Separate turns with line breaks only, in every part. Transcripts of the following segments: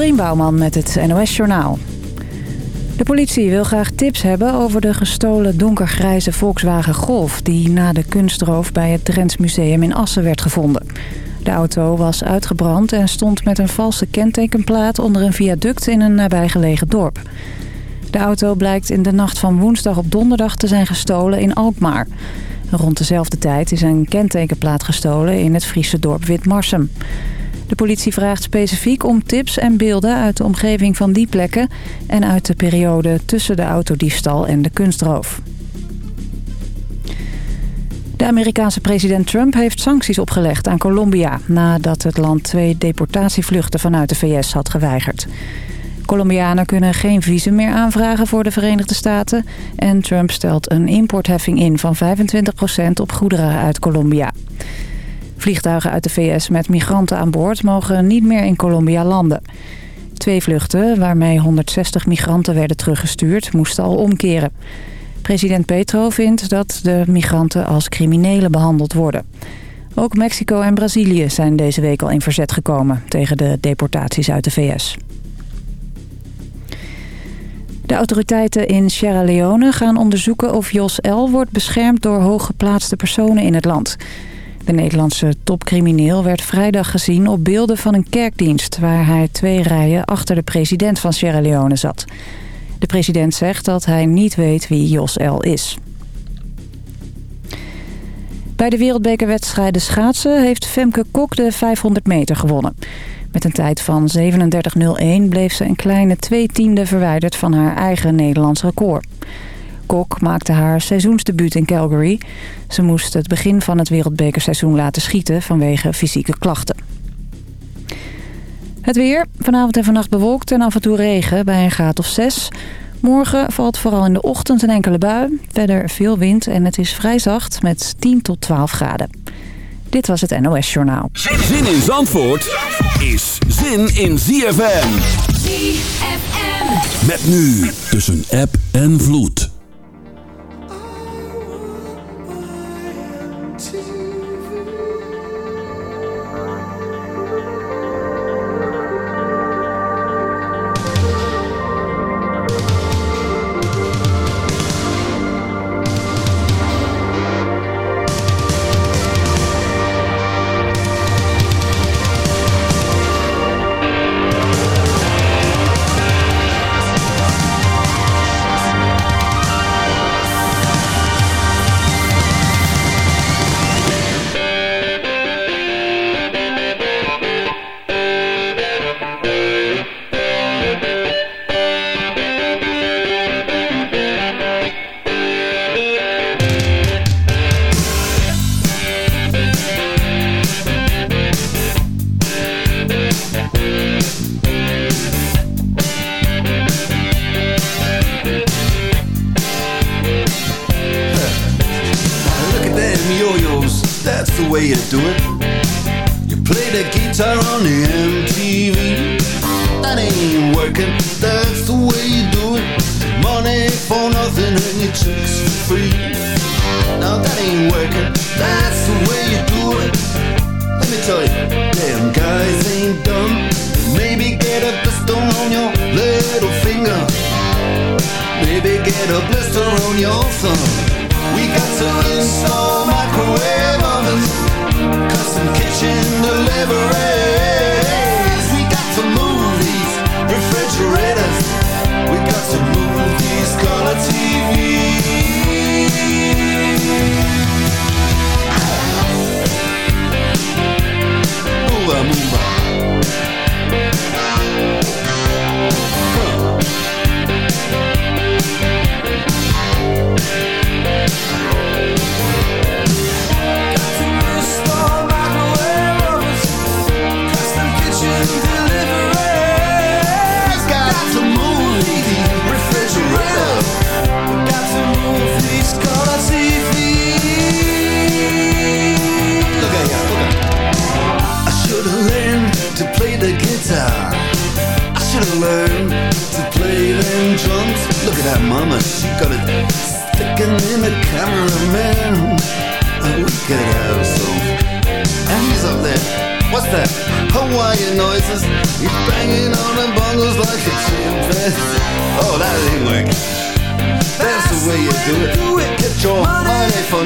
Dorien Bouwman met het NOS Journaal. De politie wil graag tips hebben over de gestolen donkergrijze Volkswagen Golf... die na de kunstroof bij het Drents Museum in Assen werd gevonden. De auto was uitgebrand en stond met een valse kentekenplaat onder een viaduct in een nabijgelegen dorp. De auto blijkt in de nacht van woensdag op donderdag te zijn gestolen in Alkmaar. Rond dezelfde tijd is een kentekenplaat gestolen in het Friese dorp Witmarsum. De politie vraagt specifiek om tips en beelden uit de omgeving van die plekken... en uit de periode tussen de autodiefstal en de kunstroof. De Amerikaanse president Trump heeft sancties opgelegd aan Colombia... nadat het land twee deportatievluchten vanuit de VS had geweigerd. Colombianen kunnen geen visum meer aanvragen voor de Verenigde Staten... en Trump stelt een importheffing in van 25% op goederen uit Colombia. Vliegtuigen uit de VS met migranten aan boord mogen niet meer in Colombia landen. Twee vluchten, waarmee 160 migranten werden teruggestuurd, moesten al omkeren. President Petro vindt dat de migranten als criminelen behandeld worden. Ook Mexico en Brazilië zijn deze week al in verzet gekomen tegen de deportaties uit de VS. De autoriteiten in Sierra Leone gaan onderzoeken of Jos L. wordt beschermd door hooggeplaatste personen in het land. De Nederlandse topcrimineel werd vrijdag gezien op beelden van een kerkdienst... waar hij twee rijen achter de president van Sierra Leone zat. De president zegt dat hij niet weet wie Jos L. is. Bij de wereldbekerwedstrijden schaatsen heeft Femke Kok de 500 meter gewonnen. Met een tijd van 37.01 bleef ze een kleine twee tiende verwijderd van haar eigen Nederlands record. Kok maakte haar seizoensdebuut in Calgary. Ze moest het begin van het wereldbekerseizoen laten schieten vanwege fysieke klachten. Het weer. Vanavond en vannacht bewolkt en af en toe regen bij een graad of 6. Morgen valt vooral in de ochtend een enkele bui. Verder veel wind en het is vrij zacht met 10 tot 12 graden. Dit was het NOS Journaal.
Zin in Zandvoort is zin in ZFM.
ZFM.
Met nu tussen app en vloed.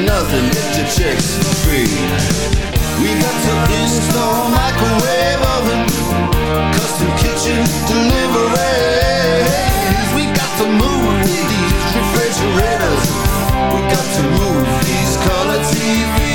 Nothing. Your chicks for free. We got to install microwave oven, custom kitchen deliveries. We got to move these refrigerators. We got to move these color TVs.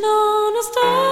on
a
star.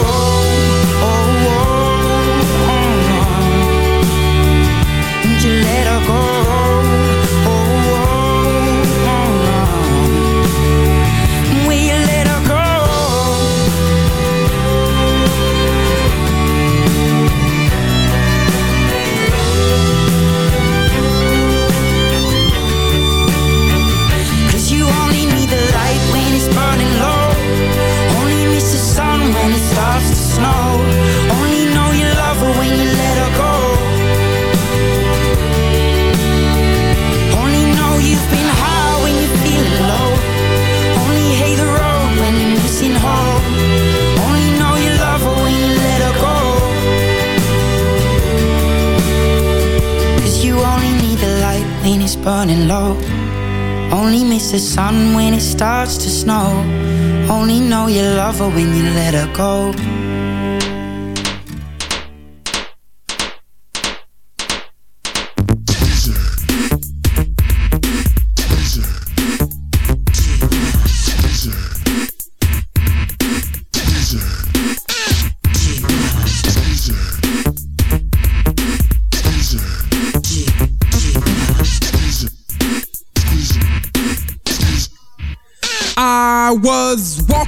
burning low. Only miss the sun when it starts to snow. Only know you love her when you let her go.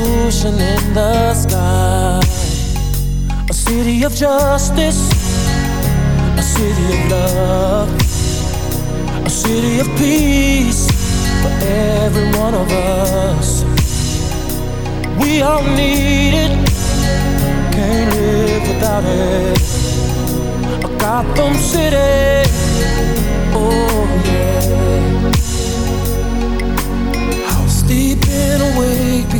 Solution in the sky. A city of justice, a city of love, a city of peace for every one of us. We all need it, can't live without it. A Gotham City, Oh yeah. How sleeping awake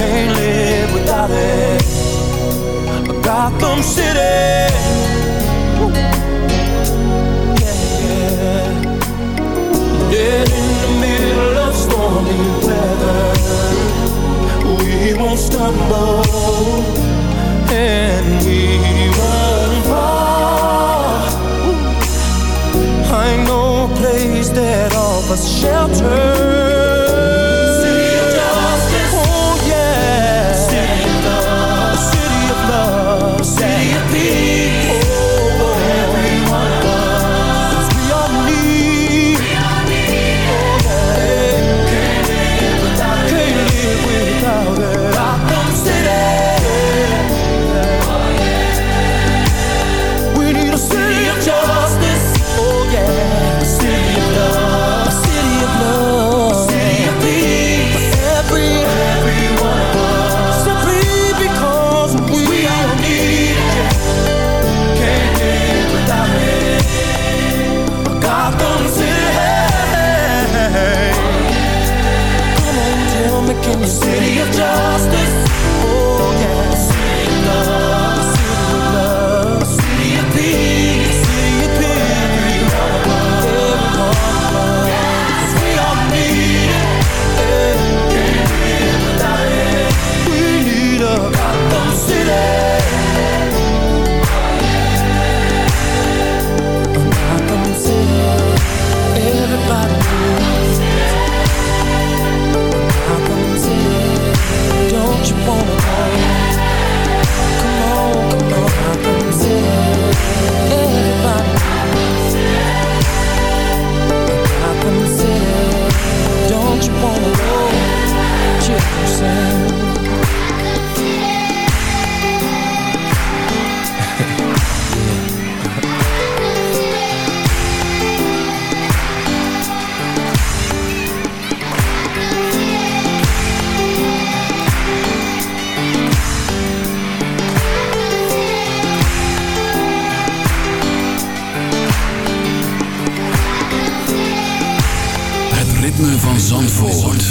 Can't live without it. Gotham City. Yeah, yeah. In the middle of stormy weather. We won't stumble and we won't fall. I know a place that offers shelter.
Zandvoort.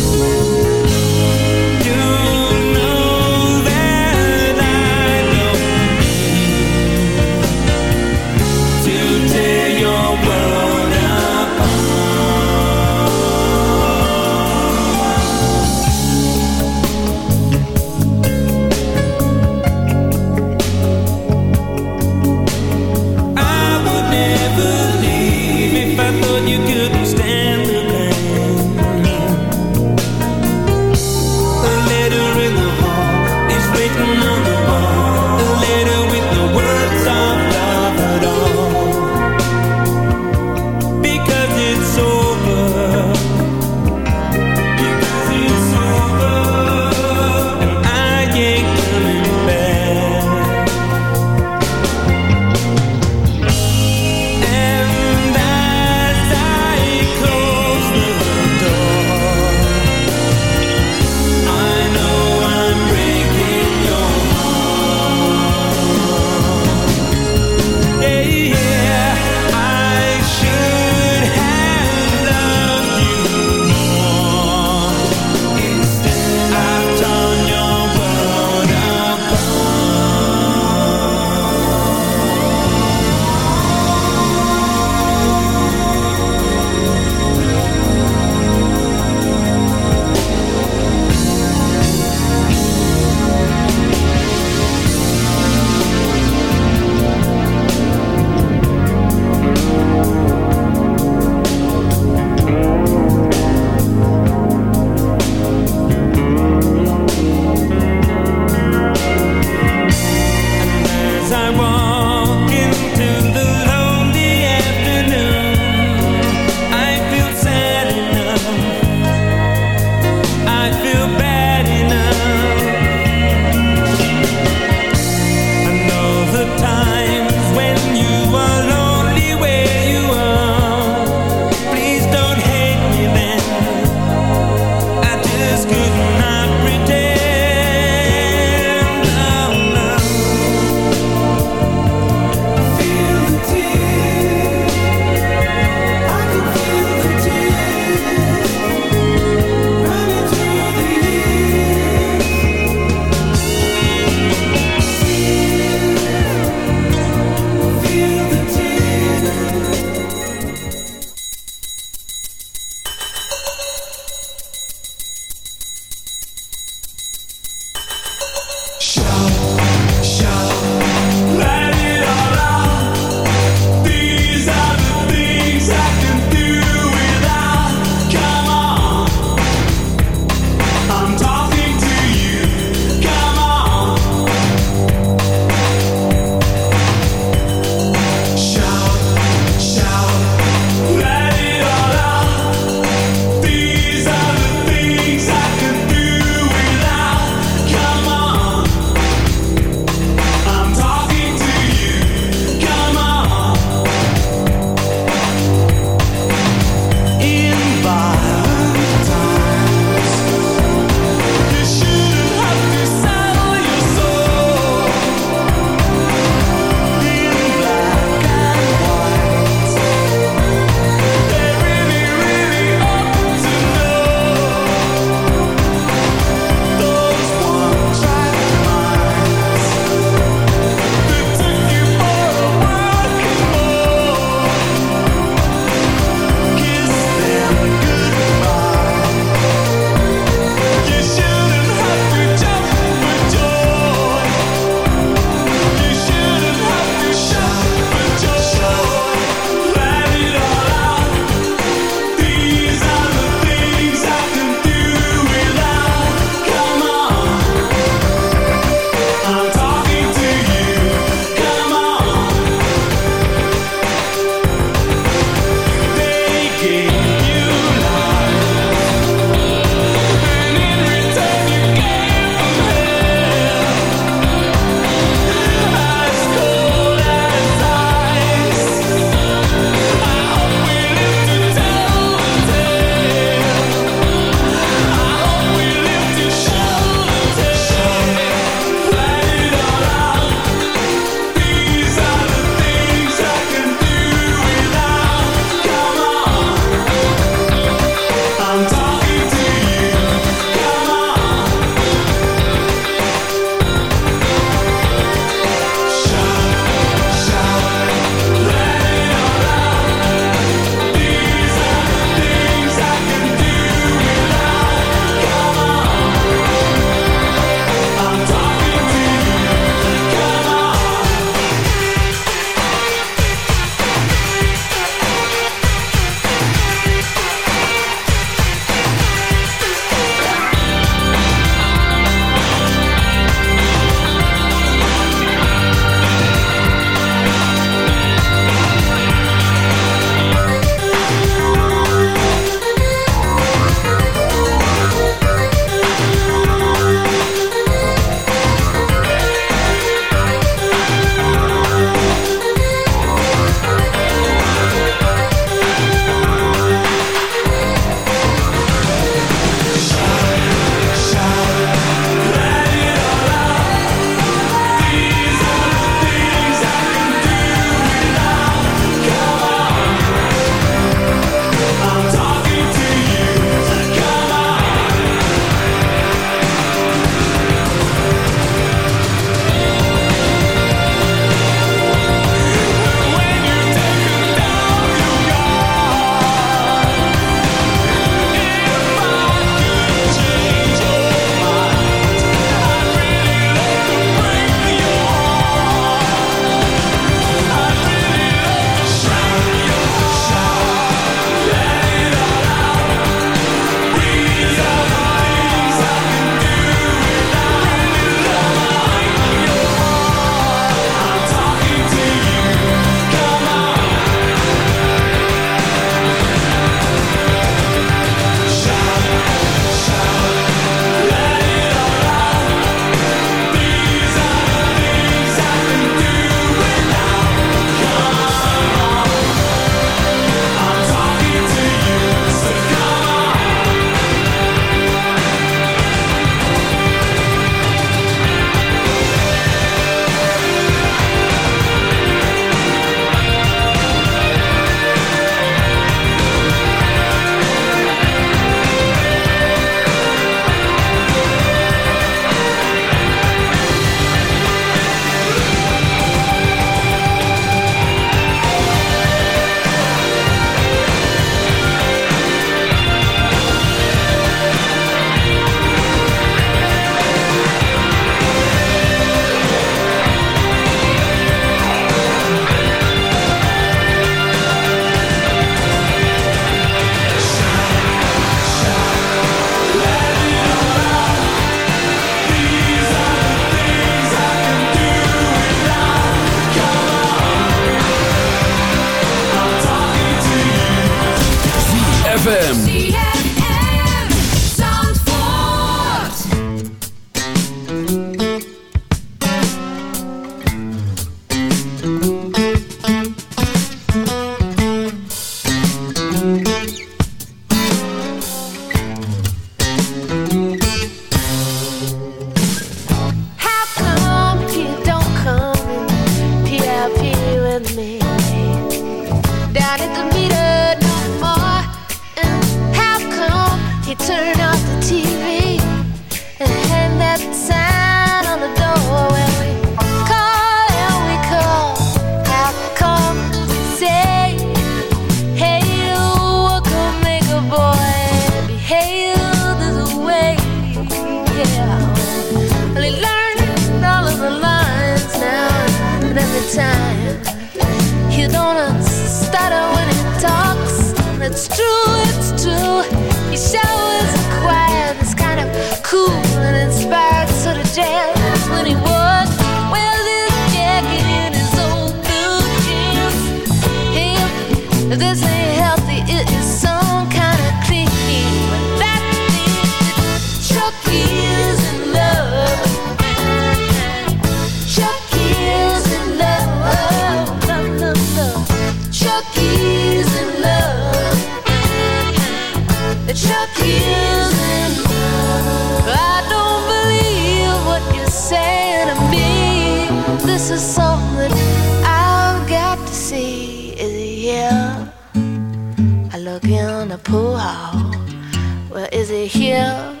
Oh, well, is he here?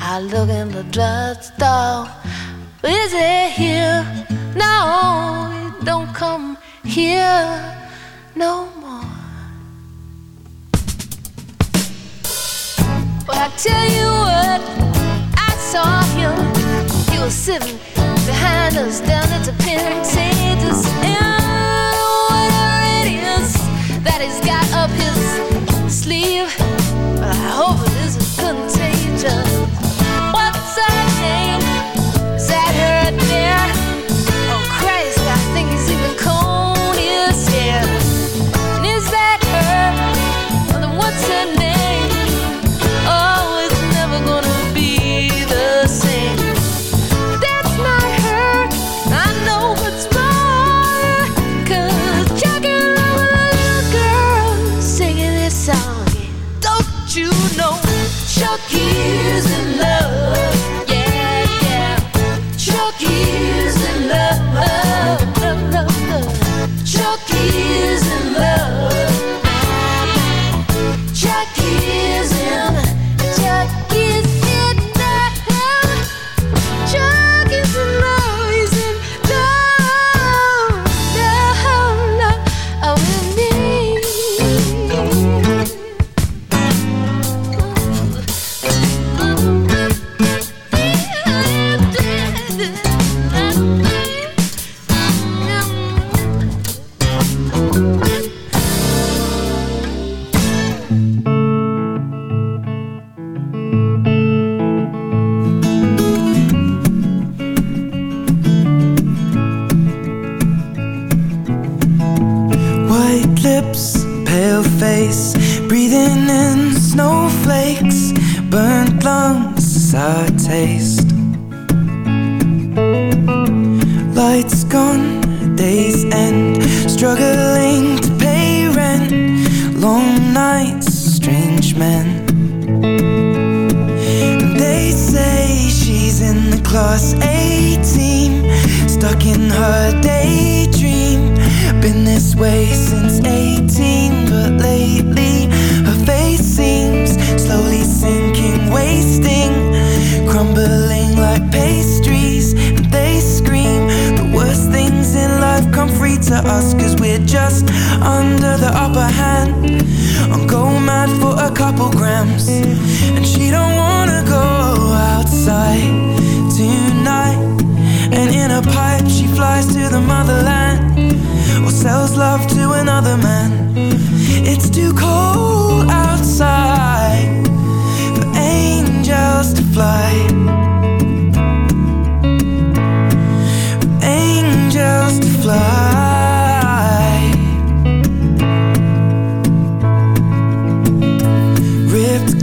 I look in the drugstore. Is he here? No, he don't come here no more. Well, I tell you what, I saw him. He was sitting behind us down at the Pantages. And whatever it is that he's got
believe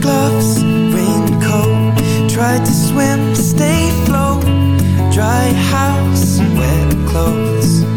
gloves, raincoat. Tried to swim, stay float. Dry house, wet clothes.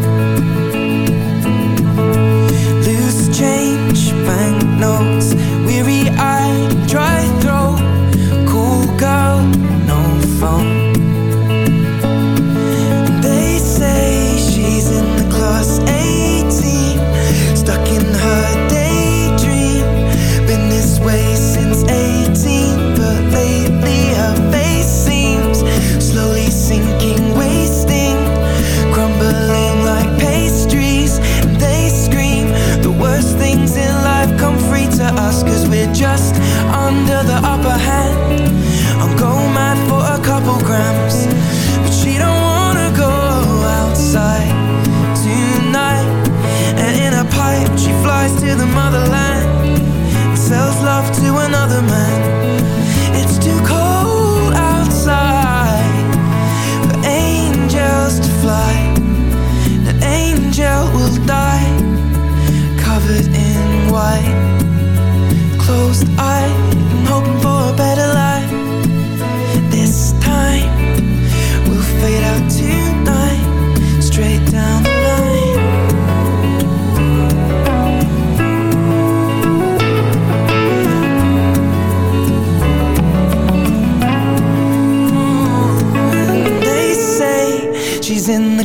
Another man.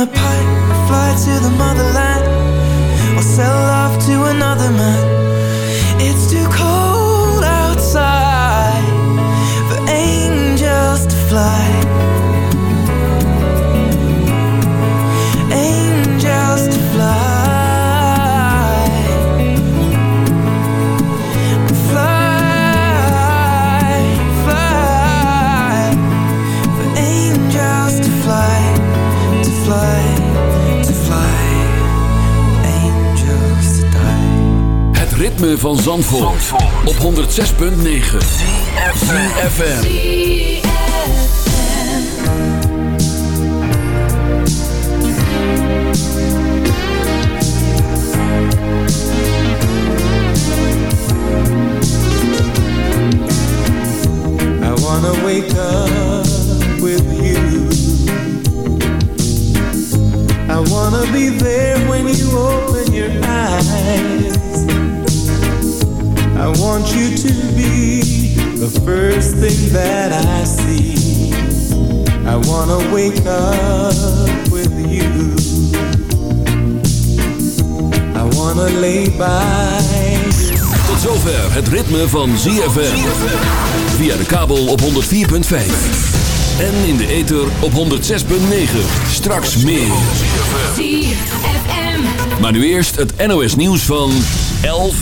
the pipe,
van Zandvoort, op 106.9 FM.
I wanna wake up with you. I wanna be there when you open your eyes. I want you to be the first thing that I see. I wanna wake up with you. I wanna lay by.
Tot zover het ritme van ZFM. Via de kabel op 104.5. En in de ether op 106.9. Straks meer. Maar nu eerst het NOS nieuws van 11